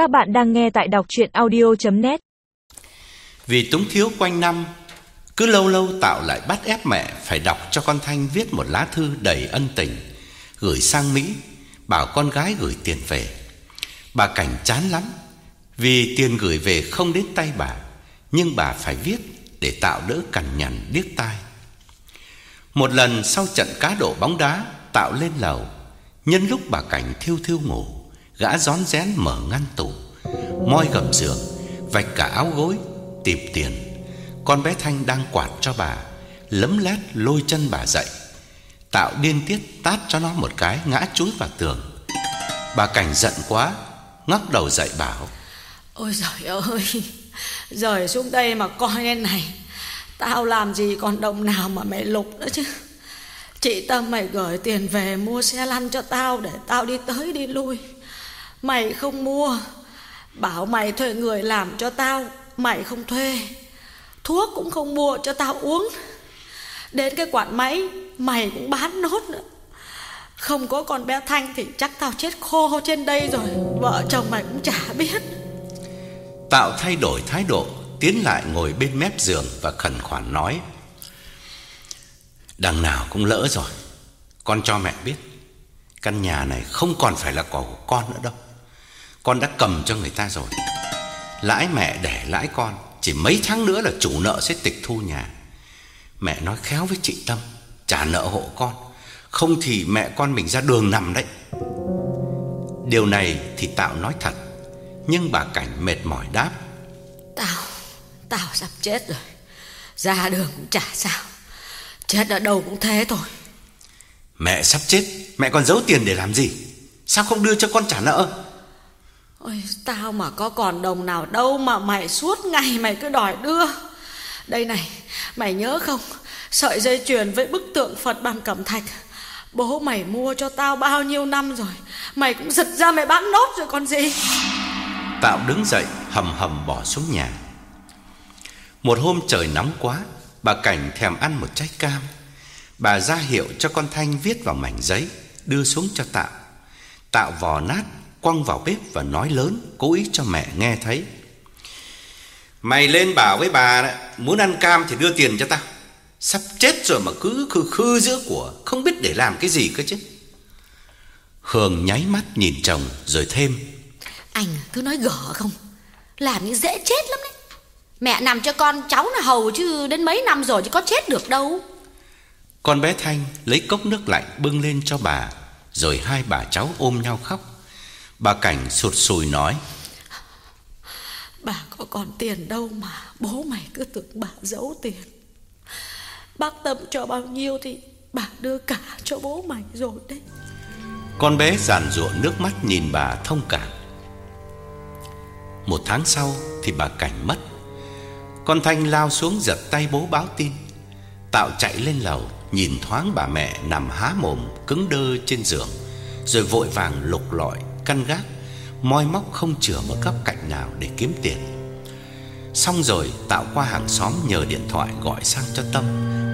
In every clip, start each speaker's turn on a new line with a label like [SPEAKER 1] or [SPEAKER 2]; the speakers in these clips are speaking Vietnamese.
[SPEAKER 1] Các bạn đang nghe tại đọc chuyện audio.net
[SPEAKER 2] Vì túng thiếu quanh năm, cứ lâu lâu Tạo lại bắt ép mẹ phải đọc cho con Thanh viết một lá thư đầy ân tình, gửi sang Mỹ, bảo con gái gửi tiền về. Bà Cảnh chán lắm, vì tiền gửi về không đến tay bà, nhưng bà phải viết để Tạo đỡ cằn nhằn điếc tai. Một lần sau trận cá độ bóng đá, Tạo lên lầu, nhân lúc bà Cảnh thiêu thiêu ngủ, gã rón rén mở ngăn tủ, moi gầm giường, vạch cả áo gối, tìm tiền. Con bé Thanh đang quạt cho bà, lấm lét lôi chân bà dậy. Tạo điên tiết tát cho nó một cái ngã chúi vào tường. Bà Cảnh giận quá, ngóc đầu dậy bảo:
[SPEAKER 3] Ôi giời ơi Rời xuống đây mà coi lên này Tao làm gì còn đồng nào mà mày lục nữa chứ Chị Tâm mày gửi tiền về mua xe lăn cho tao Để tao đi tới đi lui Mày không mua. Bảo mày thuê người làm cho tao Mày không thuê. Thuốc cũng không mua cho tao uống. Đến cái quạt máy Mày cũng bán nốt nữa. Không có con bé Thanh Thì chắc tao chết khô trên đây rồi. Vợ chồng mày cũng chả biết.
[SPEAKER 2] Tạo thay đổi thái độ, tiến lại ngồi bên mép giường và khẩn khoản nói: "Đằng nào cũng lỡ rồi, con cho mẹ biết, căn nhà này không còn phải là của con nữa đâu. Con đã cầm cho người ta rồi. Lãi mẹ để lãi con, chỉ mấy tháng nữa là chủ nợ sẽ tịch thu nhà. Mẹ nói khéo với chị Tâm, trả nợ hộ con, không thì mẹ con mình ra đường nằm đấy." Điều này thì Tạo nói thật nhưng bà Cảnh mệt mỏi đáp.
[SPEAKER 3] Tao, tao sắp chết rồi. Ra đường cũng chả sao. Chết ở đâu cũng thế thôi.
[SPEAKER 2] Mẹ sắp chết Mẹ còn giấu tiền để làm gì? Sao không đưa cho con trả nợ
[SPEAKER 3] Ôi, tao mà có còn đồng nào đâu Mà mày suốt ngày mày cứ đòi đưa. Đây này, Mày nhớ không? Sợi dây chuyền với bức tượng Phật bằng cẩm thạch. Bố mày mua cho tao bao nhiêu năm rồi? Mày cũng giật ra mày bán nốt rồi còn gì?
[SPEAKER 2] Tạo đứng dậy, hầm hầm bỏ xuống nhà. Một hôm trời nóng quá, Bà Cảnh thèm ăn một trái cam. Bà ra hiệu cho con Thanh viết vào mảnh giấy, Đưa xuống cho Tạo Tạo vò nát Quăng vào bếp và nói lớn Cố ý cho mẹ nghe thấy. Mày lên bảo với bà đấy, Muốn ăn cam thì đưa tiền cho tao. Sắp chết rồi mà cứ khư khư giữa của Không biết để làm cái gì cơ chứ. Hường nháy mắt nhìn chồng rồi thêm.
[SPEAKER 4] Anh cứ nói gở không? Làm như dễ chết lắm đấy. Mẹ nằm cho con cháu là hầu chứ Đến mấy năm rồi chứ có chết được đâu.
[SPEAKER 2] Con bé Thanh lấy cốc nước lạnh bưng lên cho bà Rồi hai bà cháu ôm nhau khóc Bà Cảnh sụt sùi nói.
[SPEAKER 3] Bà có còn tiền đâu mà Bố mày cứ tưởng bà giấu tiền. Bác Tâm cho bao nhiêu thì Bà đưa cả cho bố mày rồi đấy.
[SPEAKER 2] Con bé giàn ruộng nước mắt nhìn bà thông cảm. Một tháng sau thì bà Cảnh mất. Con Thanh lao xuống giật tay bố báo tin. Tạo chạy lên lầu Nhìn thoáng bà mẹ nằm há mồm Cứng đơ trên giường Rồi vội vàng lục lọi Căn gác Moi móc không chừa một góc cạnh nào để kiếm tiền Xong rồi Tạo qua hàng xóm nhờ điện thoại gọi sang cho Tâm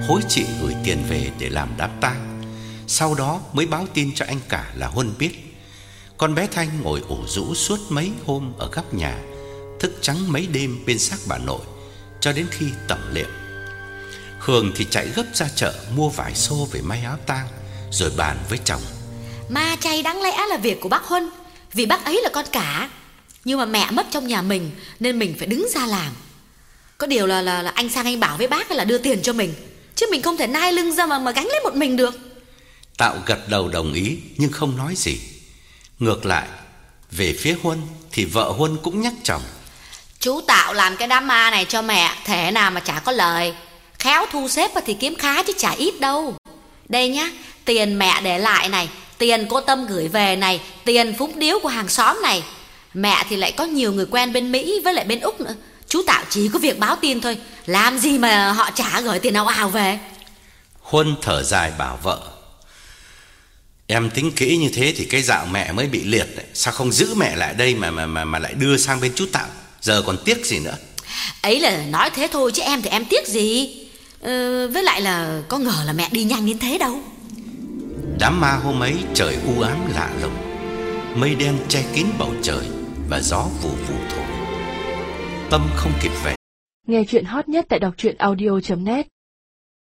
[SPEAKER 2] Hối chị gửi tiền về để làm đám tang Sau đó mới báo tin cho anh cả là Huân biết con bé Thanh ngồi ủ rũ suốt mấy hôm ở góc nhà, thức trắng mấy đêm bên xác bà nội cho đến khi tẩm liệm. Hường thì chạy gấp ra chợ mua vải xô về may áo tang rồi bàn với chồng.
[SPEAKER 4] Ma chay đáng lẽ là việc của bác Huân, vì bác ấy là con cả. Nhưng mà mẹ mất trong nhà mình nên mình phải đứng ra làm. Có điều là là, là anh sang anh bảo với bác là đưa tiền cho mình, chứ mình không thể nai lưng ra mà mà gánh lấy một mình được.
[SPEAKER 2] Tạo gật đầu đồng ý nhưng không nói gì. Ngược lại, về phía Huân thì vợ Huân cũng nhắc chồng.
[SPEAKER 4] Chú Tạo làm cái đám ma này cho mẹ, thể nào mà chả có lời. Khéo thu xếp thì kiếm khá chứ chả ít đâu. Đây nhá, tiền mẹ để lại này, tiền cô Tâm gửi về này, tiền phúng điếu của hàng xóm này. Mẹ thì lại có nhiều người quen bên Mỹ với lại bên Úc nữa. Chú Tạo chỉ có việc báo tin thôi, làm gì mà họ trả gửi tiền ào ào về.
[SPEAKER 2] Huân thở dài bảo vợ. Em tính kỹ như thế thì cái dạo mẹ mới bị liệt đấy. Sao không giữ mẹ lại đây mà mà mà mà lại đưa sang bên chú Tạo? Giờ còn tiếc gì nữa?
[SPEAKER 4] Ấy là nói thế thôi chứ em thì em tiếc gì? Ờ, với lại là có ngờ là mẹ đi nhanh đến thế đâu.
[SPEAKER 2] Đám ma hôm ấy trời u ám lạ lùng. Mây đen che kín bầu trời, và gió vụ vụ thổi. Tâm không kịp về.
[SPEAKER 1] Nghe chuyện hot nhất tại đọc truyện audio.net